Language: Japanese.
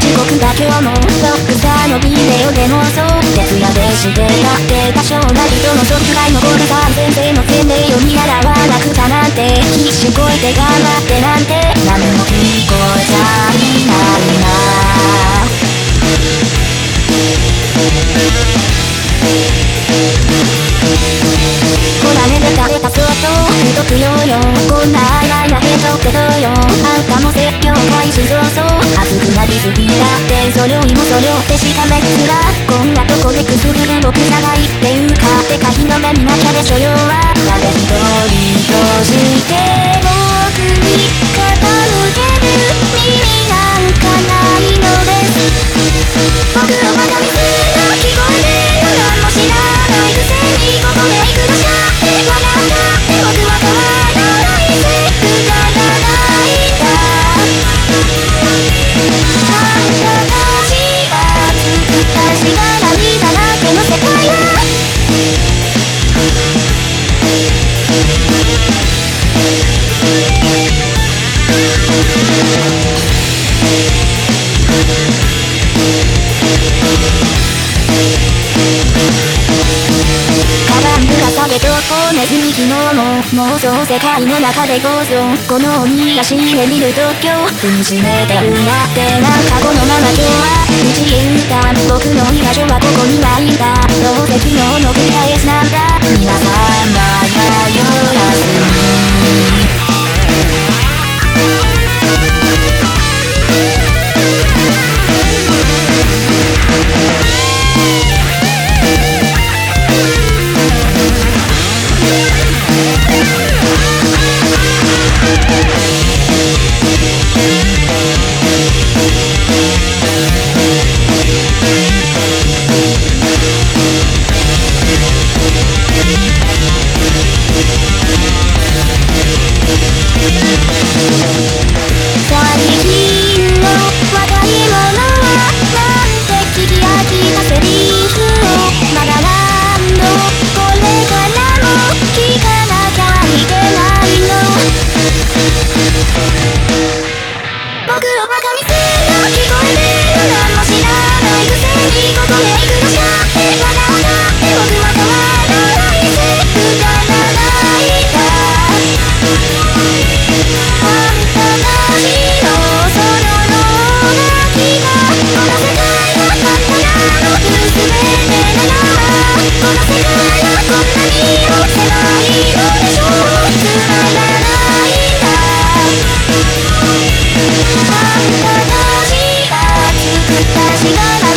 そ草のビデオで妄想徹夜でしてたって多少なりとの卒来残るさ先生の洗礼を見習わなくちゃなんて必死こいて頑張ってなんて何も聞こえちゃいないなほらねで誰かそっと見とくよよこんなあいなへとけどよ。あんたも説教開始早々熱くなりすぎだってそれを今それをってしかめっらこんなとこでくすぐる僕じゃないっていうかってか日の目見なきゃでしょよバンぶら下げとこねずに昨日も妄想世界の中で構造この鬼が死んでみると今日踏みしめてるなってなんかこのまま今日は道へ行った僕の居場所はここにないんだどう。せ昨日の繰最近の若い者はなんて聞き飽きたセリちが作ったしが涙